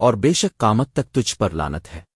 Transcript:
اور بے شک قامت تک تجھ پر لانت ہے۔